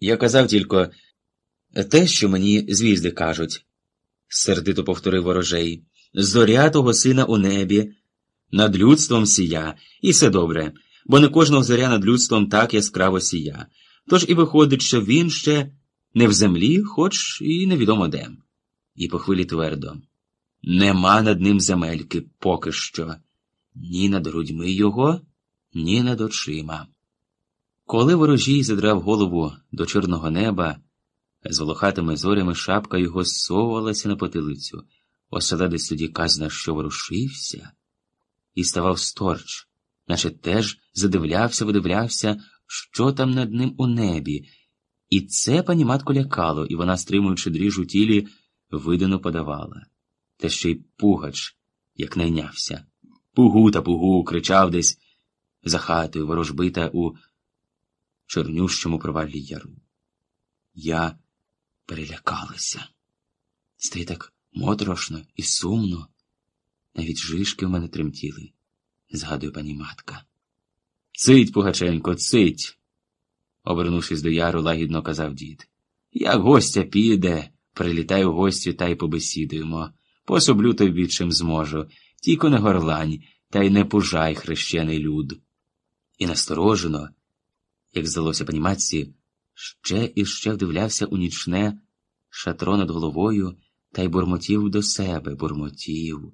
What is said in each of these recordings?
Я казав тільки те, що мені звізди кажуть, сердито повторив ворожей. Зоря того сина у небі, над людством сія, і все добре, бо не кожного зоря над людством так яскраво сія. Тож і виходить, що він ще не в землі, хоч і невідомо де. І по хвилі твердо. Нема над ним земельки поки що, ні над грудьми його, ні над очима. Коли ворожій задрав голову до чорного неба, з волохатими зорями шапка його совувалася на потилицю, оселедець тоді казна, що ворушився, і ставав сторч, наче теж задивлявся, видивлявся, що там над ним у небі, і це пані матку лякало, і вона, стримуючи дріж у тілі, видано подавала. Та ще й пугач, як найнявся. Пугу та пугу, кричав десь за хатою ворожбита у чорнющому проваллі яру. Я перелякалася. Стає так моторошно і сумно. Навіть жишки в мене тремтіли, згадує пані матка. Цить, Пугаченко, цить. обернувшись до яру, лагідно казав дід. Як гостя піде, прилітай у гості та й побесідуємо. Пособлю тобі чим зможу, тільки не горлань, та й не пужай хрещений люд. І насторожено, як здалося пані матці, ще і ще вдивлявся у нічне шатро над головою та й бурмотів до себе, бурмотів.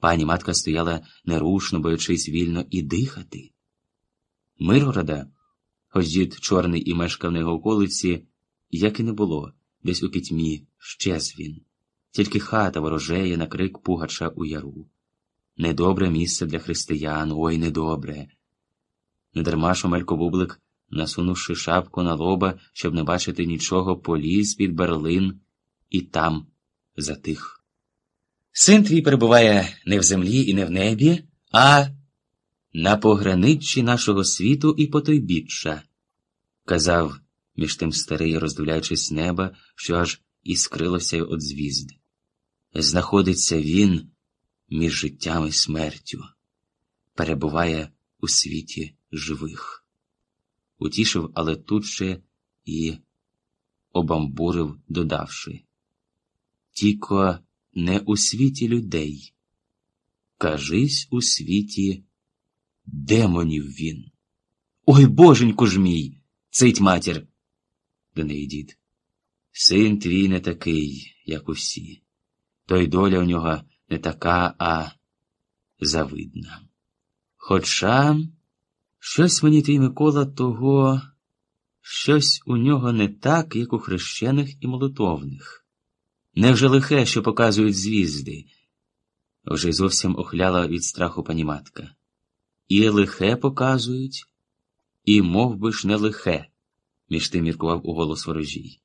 Пані матка стояла нерушно, боючись вільно і дихати. Миргорода, хоч дід чорний і мешкав на його околиці, як і не було, десь у пітьмі щез він, тільки хата ворожеє на крик пугача у яру. Недобре місце для християн, ой, недобре. Недарма Шомелько Бублик, насунувши шапку на лоба, щоб не бачити нічого, поліз під берлин і там затих. Син твій перебуває не в землі і не в небі, а на пограниччі нашого світу і потойбіччя, казав між тим старий, роздивляючись неба, що аж іскрилося від звізд. Знаходиться він між життям і смертю, перебуває у світі живих. Утішив, але тут ще і обамбурив, додавши Тіко не у світі людей, кажись у світі демонів він. Ой боженьку ж мій, цить матір. До неї дід. Син твій не такий, як усі. То й доля у нього не така, а завидна. Хоча щось мені твій Микола того, щось у нього не так, як у хрещених і молитовних. Невже лихе, що показують звізди? Вже зовсім охляла від страху пані матка. І лихе показують, і мов би ж не лихе, між тим міркував у голос ворожій.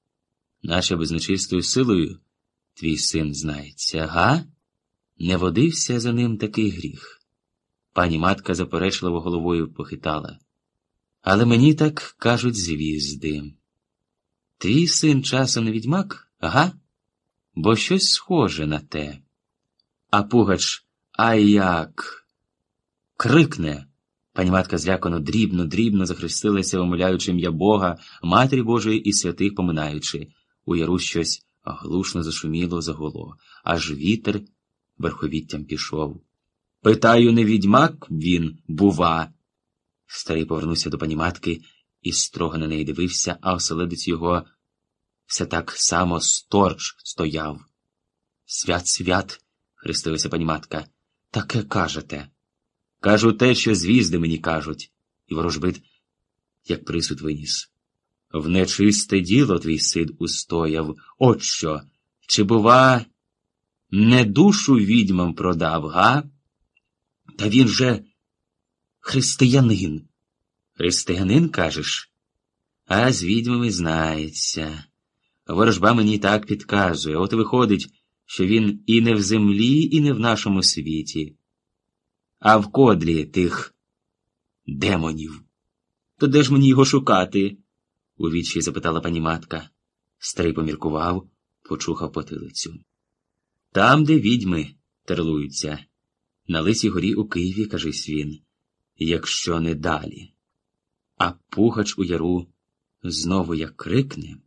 Наче безнечистою силою твій син знається, га? Не водився за ним такий гріх. Пані матка заперечливо головою похитала. Але мені так кажуть звізди. Твій син часом не відьмак, ага? Бо щось схоже на те. А Пугач, ай як. Крикне. Пані матка злякано дрібно, дрібно захрестилася, умиляючи ім'я Бога, Матері Божої і святих поминаючи. У яру щось глушно зашуміло, загуло, аж вітер верховіттям пішов. Питаю, не відьмак він, бува. Старий повернувся до пані матки і строго на неї дивився, а оселедець його все так само сторч стояв. Свят, свят, хрестилася пані матка, таке кажете. Кажу те, що звізди мені кажуть, і ворожбит, як присуд виніс. В нечисте діло твій сид устояв. От що, чи, бува, не душу відьмам продав, га? Та він же християнин. Християнин, кажеш? А з відьмами знається. Ворожба мені так підказує. От виходить, що він і не в землі, і не в нашому світі, а в кодлі тих демонів. То де ж мені його шукати? у відчі запитала пані матка. Старий поміркував, почухав потилицю. Там, де відьми терлуються, на лисій горі у Києві, кажись він, якщо не далі. А пугач у яру Знову як крикне.